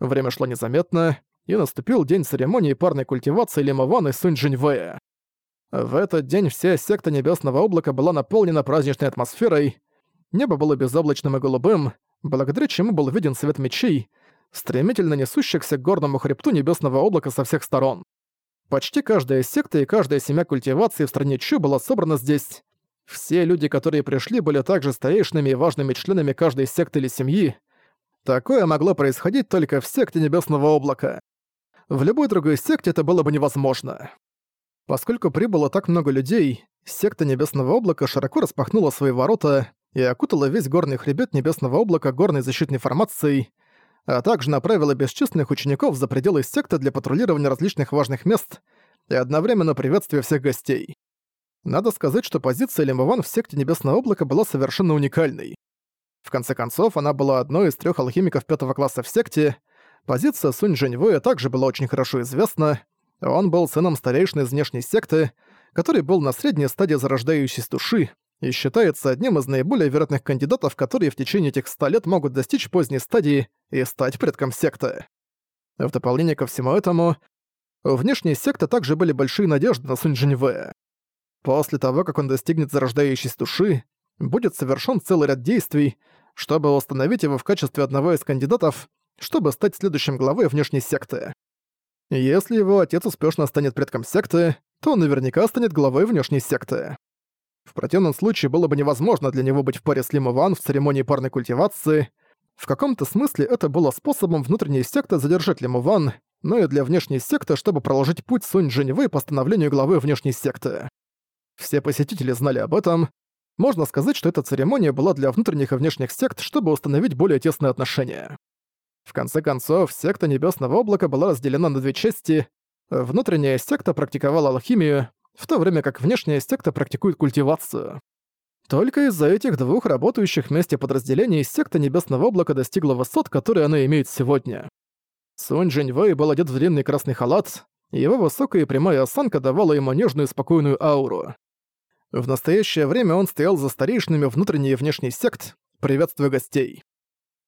Время шло незаметно, и наступил день церемонии парной культивации Лимован и Сунь Джиньвэя. В этот день вся секта Небесного Облака была наполнена праздничной атмосферой, небо было безоблачным и голубым, благодаря чему был виден свет мечей, стремительно несущихся к горному хребту Небесного Облака со всех сторон. Почти каждая секта и каждая семья культивации в стране Чу была собрана здесь. Все люди, которые пришли, были также старейшинами и важными членами каждой секты или семьи. Такое могло происходить только в секте Небесного Облака. В любой другой секте это было бы невозможно. Поскольку прибыло так много людей, секта Небесного Облака широко распахнула свои ворота и окутала весь горный хребет Небесного Облака горной защитной формацией, а также направила бесчисленных учеников за пределы секты для патрулирования различных важных мест и одновременно приветствия всех гостей. Надо сказать, что позиция Лимован в секте Небесного Облака была совершенно уникальной. В конце концов, она была одной из трех алхимиков пятого класса в секте. Позиция Сунь Джэньвэя также была очень хорошо известна. Он был сыном старейшины из внешней секты, который был на средней стадии зарождающейся души, и считается одним из наиболее вероятных кандидатов, которые в течение этих ста лет могут достичь поздней стадии и стать предком секты. В дополнение ко всему этому, у внешней секты также были большие надежды на Сунь Джиньвэя. После того, как он достигнет зарождающейся души, будет совершен целый ряд действий, чтобы установить его в качестве одного из кандидатов, чтобы стать следующим главой внешней секты. Если его отец успешно станет предком секты, то он наверняка станет главой внешней секты. В противном случае было бы невозможно для него быть в паре с Лима Ван в церемонии парной культивации. В каком-то смысле это было способом внутренней секты задержать Лима Ван, но и для внешней секты, чтобы проложить путь Сунь Джиньвэй по становлению главы внешней секты. Все посетители знали об этом. Можно сказать, что эта церемония была для внутренних и внешних сект, чтобы установить более тесные отношения. В конце концов, секта Небесного Облака была разделена на две части. Внутренняя секта практиковала алхимию, в то время как внешняя секта практикует культивацию. Только из-за этих двух работающих вместе подразделений секта Небесного Облака достигла высот, которые она имеет сегодня. Сунь Джиньвэй был одет в длинный красный халат, и его высокая и прямая осанка давала ему нежную и спокойную ауру. В настоящее время он стоял за старейшинами внутренней и внешней сект, приветствуя гостей.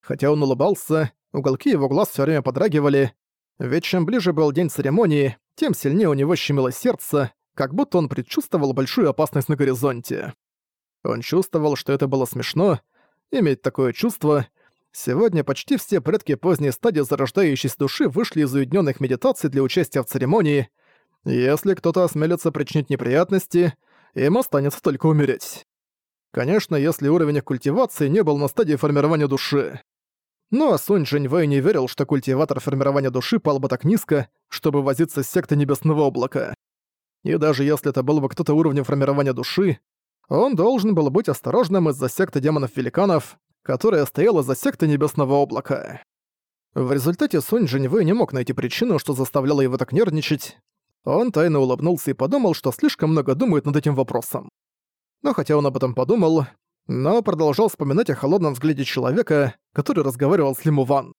Хотя он улыбался, уголки его глаз все время подрагивали, ведь чем ближе был день церемонии, тем сильнее у него щемило сердце, как будто он предчувствовал большую опасность на горизонте. Он чувствовал, что это было смешно, иметь такое чувство. Сегодня почти все предки поздней стадии зарождающейся души вышли из уединенных медитаций для участия в церемонии. Если кто-то осмелится причинить неприятности, им останется только умереть. Конечно, если уровень их культивации не был на стадии формирования души. Но Сунь Джиньвэй не верил, что культиватор формирования души пал бы так низко, чтобы возиться с сектой Небесного Облака. И даже если это был бы кто-то уровня формирования души, он должен был быть осторожным из-за секты демонов-великанов, которая стояла за сектой Небесного Облака. В результате Сунь Джиньвэй не мог найти причину, что заставляло его так нервничать. Он тайно улыбнулся и подумал, что слишком много думает над этим вопросом. Но хотя он об этом подумал, но продолжал вспоминать о холодном взгляде человека, который разговаривал с Лиму Ван.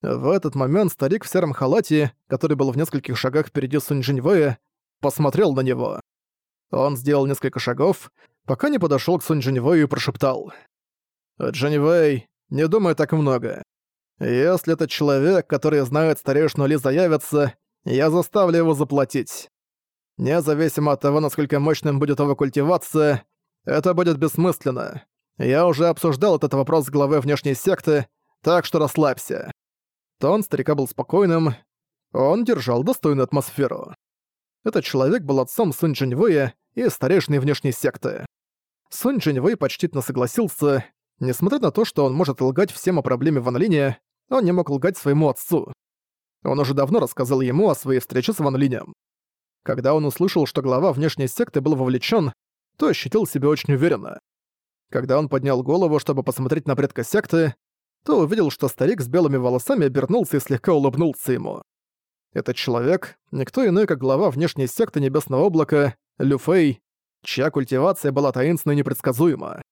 В этот момент старик в сером халате, который был в нескольких шагах впереди Сунь Джиньвэя, посмотрел на него. Он сделал несколько шагов, пока не подошёл к Сунь Джиньвэю и прошептал. «Джиньвэй, не думай так много. Если этот человек, который знает старейшину Ли, заявится, я заставлю его заплатить. Независимо от того, насколько мощным будет его культивация, это будет бессмысленно. Я уже обсуждал этот вопрос с главой внешней секты, так что расслабься». Тон старика был спокойным, он держал достойную атмосферу. Этот человек был отцом Сунь Джиньвэя и старейшиной внешней секты. Сунь Джиньвэй почтительно согласился. Несмотря на то, что он может лгать всем о проблеме Ван Линя, он не мог лгать своему отцу. Он уже давно рассказал ему о своей встрече с Ван Линем. Когда он услышал, что глава внешней секты был вовлечен, то ощутил себя очень уверенно. Когда он поднял голову, чтобы посмотреть на предка секты, то увидел, что старик с белыми волосами обернулся и слегка улыбнулся ему. Этот человек — никто иной, как глава внешней секты Небесного Облака, Люфей, чья культивация была таинственна и непредсказуема.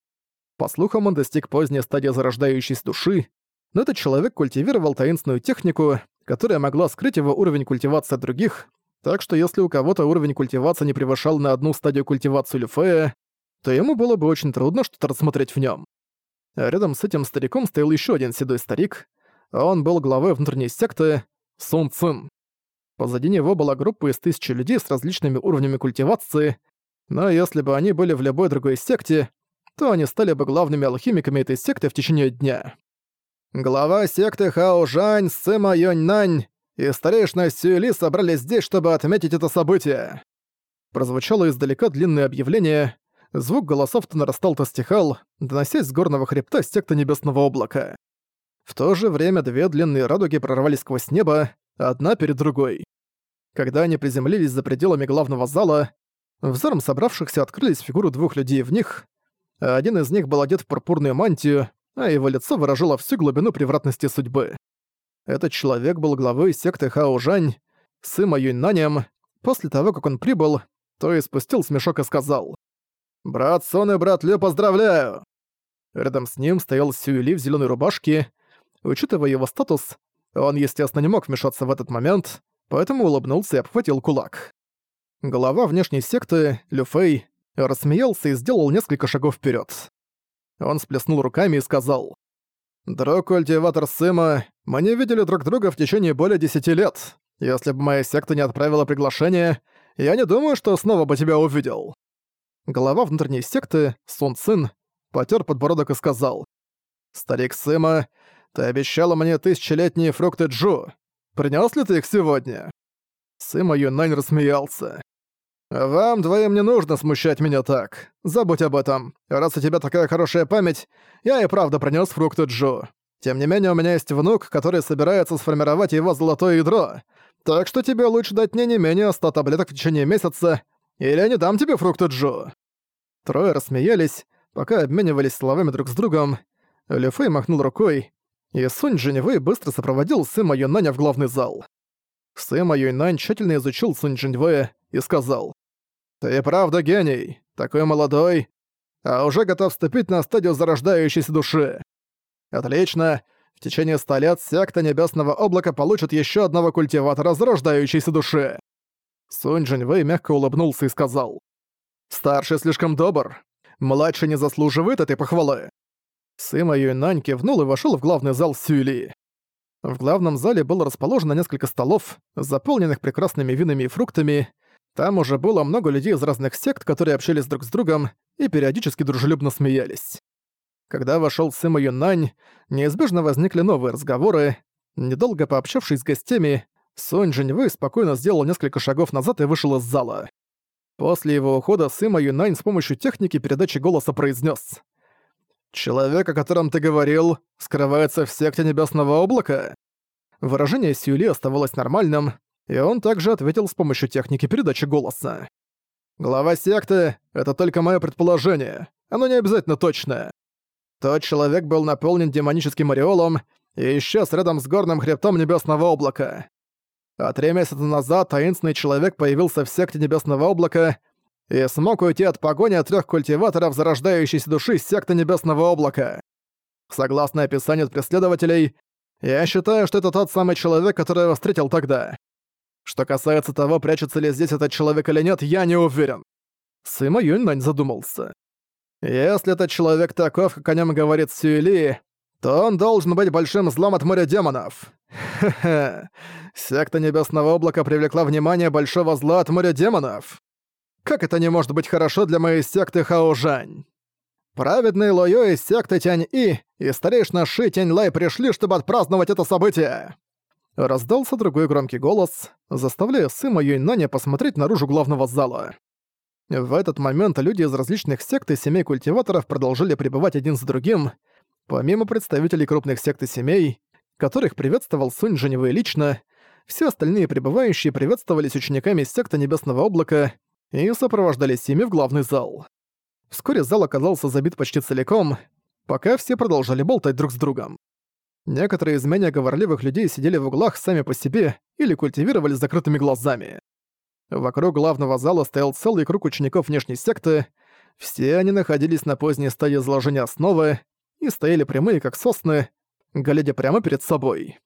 По слухам, он достиг поздней стадии зарождающейся души, но этот человек культивировал таинственную технику, которая могла скрыть его уровень культивации от других, так что если у кого-то уровень культивации не превышал на одну стадию культивации Люфея, то ему было бы очень трудно что-то рассмотреть в нем. А рядом с этим стариком стоял еще один седой старик. Он был главой внутренней секты Сун Цин. Позади него была группа из тысячи людей с различными уровнями культивации, но если бы они были в любой другой секте, то они стали бы главными алхимиками этой секты в течение дня. Глава секты Хао Жань, Сыма Нань и старейшина Сюэли собрались здесь, чтобы отметить это событие. Прозвучало издалека длинное объявление, звук голосов то нарастал, то стихал, доносясь с горного хребта секты Небесного Облака. В то же время две длинные радуги прорвались сквозь небо, одна перед другой. Когда они приземлились за пределами главного зала, взором собравшихся открылись фигуры двух людей в них. Один из них был одет в пурпурную мантию, а его лицо выражало всю глубину превратности судьбы. Этот человек был главой секты Хао Жань, Сыма Юньнанем. После того, как он прибыл, то и спустил смешок и сказал «Брат Сон и брат Лю, поздравляю!» Рядом с ним стоял Сюэли в зеленой рубашке. Учитывая его статус, он, естественно, не мог вмешаться в этот момент, поэтому улыбнулся и обхватил кулак. Глава внешней секты, Люфей, рассмеялся и сделал несколько шагов вперед. Он сплеснул руками и сказал, «Друг культиватор Сыма, мы не видели друг друга в течение более десяти лет. Если бы моя секта не отправила приглашение, я не думаю, что снова бы тебя увидел». Глава внутренней секты, Сун Цин, потер подбородок и сказал, «Старик Сыма, ты обещала мне тысячелетние фрукты Джу. Принёс ли ты их сегодня?» Сыма Юнань рассмеялся. «Вам двоим не нужно смущать меня так. Забудь об этом. Раз у тебя такая хорошая память, я и правда принёс фрукты Джо. Тем не менее, у меня есть внук, который собирается сформировать его золотое ядро. Так что тебе лучше дать мне не менее 100 таблеток в течение месяца, или я не дам тебе фрукты Джо». Трое рассмеялись, пока обменивались словами друг с другом. Люфей махнул рукой, и Сунь Джиньвэй быстро сопроводил Сыма Юнаня в главный зал. Сыма Юнань тщательно изучил Сунь Джиньвэя и сказал, «Ты правда гений, такой молодой, а уже готов вступить на стадию зарождающейся души. Отлично, в течение ста лет секта Небесного Облака получит еще одного культиватора зарождающейся души». Сунь Джиньвэй мягко улыбнулся и сказал, «Старший слишком добр, младший не заслуживает этой похвалы». Сыма Юнань кивнул и вошел в главный зал Сюли. В главном зале было расположено несколько столов, заполненных прекрасными винами и фруктами, там уже было много людей из разных сект, которые общались друг с другом и периодически дружелюбно смеялись. Когда вошёл Сыма Юнань, неизбежно возникли новые разговоры. Недолго пообщавшись с гостями, Сонь Джиньвэй спокойно сделал несколько шагов назад и вышел из зала. После его ухода Сыма Юнань с помощью техники передачи голоса произнес: «Человек, о котором ты говорил, скрывается в секте Небесного Облака?» Выражение Сюли оставалось нормальным, и он также ответил с помощью техники передачи голоса. «Глава секты — это только мое предположение. Оно не обязательно точное. Тот человек был наполнен демоническим ореолом и исчез рядом с горным хребтом Небесного Облака. А три месяца назад таинственный человек появился в секте Небесного Облака и смог уйти от погони от трех культиваторов зарождающейся души секты Небесного Облака. Согласно описанию преследователей, я считаю, что это тот самый человек, который я встретил тогда. Что касается того, прячется ли здесь этот человек или нет, я не уверен. Сыма Юньнань задумался. Если этот человек таков, как о нем говорит Сюэли, то он должен быть большим злом от моря демонов. Хе-хе. Секта Небесного Облака привлекла внимание большого зла от моря демонов. Как это не может быть хорошо для моей секты Хаожань? Праведный Лойо из секты Тянь-И и старейшина Ши Тянь-Лай пришли, чтобы отпраздновать это событие. Раздался другой громкий голос, заставляя Сыма Юйнаня посмотреть наружу главного зала. В этот момент люди из различных сект и семей культиваторов продолжили пребывать один за другим, помимо представителей крупных сект и семей, которых приветствовал Сунь Женевый лично, все остальные пребывающие приветствовались учениками секты Небесного Облака и сопровождались ими в главный зал. Вскоре зал оказался забит почти целиком, пока все продолжали болтать друг с другом. Некоторые из менее говорливых людей сидели в углах сами по себе или культивировали закрытыми глазами. Вокруг главного зала стоял целый круг учеников внешней секты, все они находились на поздней стадии заложения основы и стояли прямые, как сосны, глядя прямо перед собой.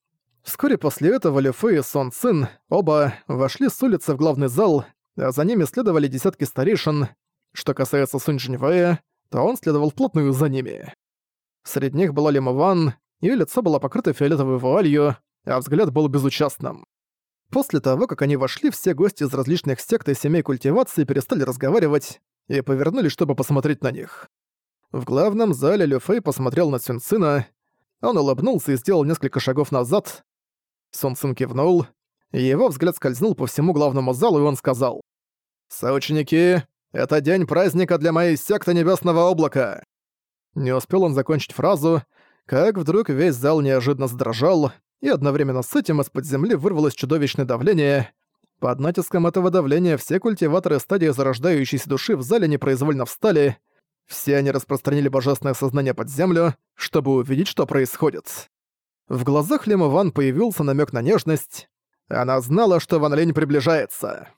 Вскоре после этого Лю Фэй и Сон Цин оба вошли с улицы в главный зал, а за ними следовали десятки старейшин. Что касается Сунь Джиньвэя, то он следовал вплотную за ними. Среди них была Лима Ван, Её лицо было покрыто фиолетовой вуалью, а взгляд был безучастным. После того, как они вошли, все гости из различных сект и семей культивации перестали разговаривать и повернулись, чтобы посмотреть на них. В главном зале Лю Фэй посмотрел на Сюн Цина. Он улыбнулся и сделал несколько шагов назад. Сун Цин кивнул. Его взгляд скользнул по всему главному залу, и он сказал. «Соученики, это день праздника для моей секты Небесного Облака!» Не успел он закончить фразу, как вдруг весь зал неожиданно задрожал, и одновременно с этим из-под земли вырвалось чудовищное давление. Под натиском этого давления все культиваторы стадии зарождающейся души в зале непроизвольно встали, все они распространили божественное сознание под землю, чтобы увидеть, что происходит. В глазах Лима Ван появился намек на нежность. Она знала, что Ван Лень приближается.